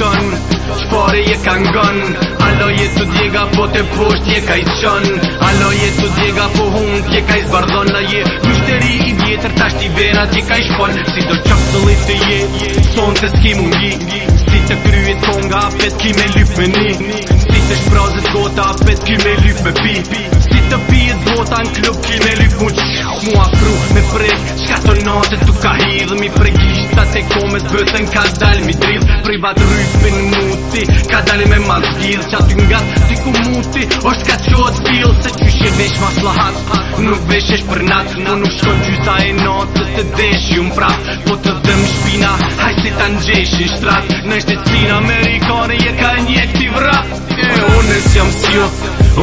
shkon Qëpare je ka ngon Alo je të djega po të posht je ka i qon Alo je të djega po hund je ka i zbardhon Na je mështeri i vjetër i venat je ka i shpon Si do qapsëllit të je Son të s'ki mungi Si të kryet konga apet ki me lyp me ni Si të shprazit gota apet ki me lyp me pi Si të pijet gota në klub ki me lyp mu qi Mua kru prit Qka të nate tu ka hidhë Mi pregishta të komet bëthen Ka dalë mi dridhë Privat rypin muti Ka dalë me mazgidhë Qa ty nga ty ku muti është ka qohet fillë Se që shi vesh ma slahat Nuk vesh esh për natë Nuk nuk shkon gjysa e natë Të desh ju mprap Po të dëm shpina haj si të ngjesh i shtrat Në shtetësin amerikane Je ka njek ti vrat unë si jam si jo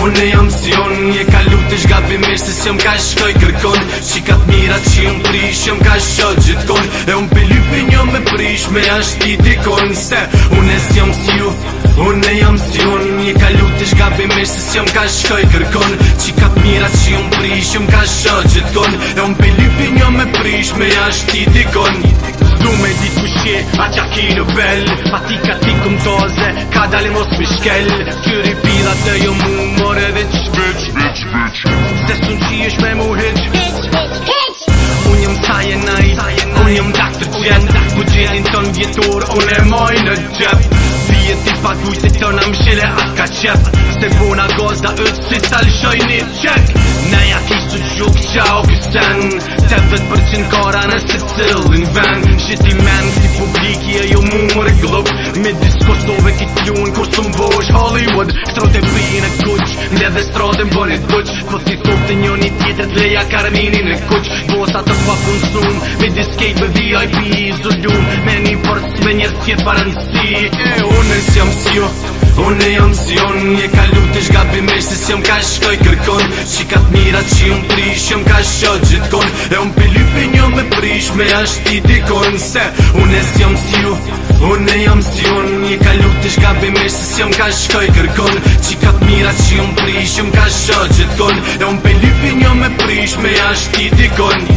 Unë jam si jo Unë je ka lutë shka bimesh Se si jam ka shkoj kërkon Qikat mirat që jam prish Jam ka shkoj gjithkon E unë pe lupi një me prish Me ashti dikon Se unë si jam si jo Unë jam si jo Unë je ka lutë shka bimesh Se si jam ka shkoj kërkon Qikat mirat që jam prish Jam ka shkoj gjithkon E unë pe lupi një me prish Me ashti dikon Du me dit një A tja ki në bel A ti ka ti këm toze Ka dalim os mi shkel Kyri pila të jo mu more vëq Vëq, vëq, vëq Se sun qi ish mu hëq Vëq, vëq, vëq Unë jëm saje nëj Unë jëm dak të qen Ku gjenin ton vjetur Unë e moj në gjep Pije ti paguj se të në mshile a ka qep Se puna gozda ëtë si tal shoj një qek Ne ja kishtu qa o kësen Vet për qënë kara në se cilin ven Shit i men, si publiki e jo mu më reglup Me diskosove ki t'lun, kur së mbosh Hollywood Shtrot e pi në kuq, mbë dhe shtrot e mbën e Po si thup të njën i tjetër t'leja karmini në kuq Bosa të pa funsun, me diskej për VIP Zullun, me një përës me njërë tjetë parënësi E, unës jam si jo, unë e jam si jo Një ka lutë ish gabimesh, si jam ka shkoj k kon Qikat mira që unë prish, jëm ka shot gjithë kon E unë pëllypi një me prish, me ashti dikon Se, unë e s'jom si ju, unë e jom si unë Një ka lutish ka bimesh, se s'jom ka shkoj kërkon Qikat mira që unë prish, jëm ka shot gjithë kon E unë pëllypi një me prish, me ashti dikon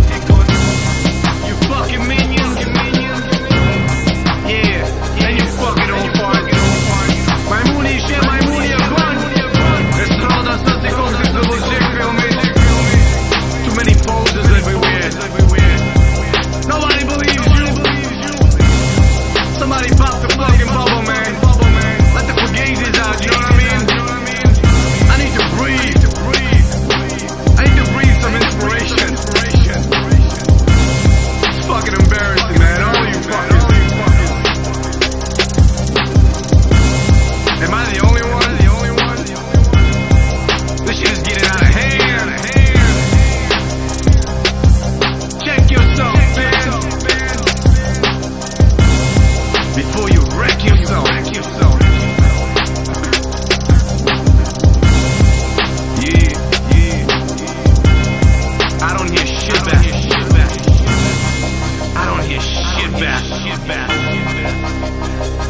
back, get back, get back.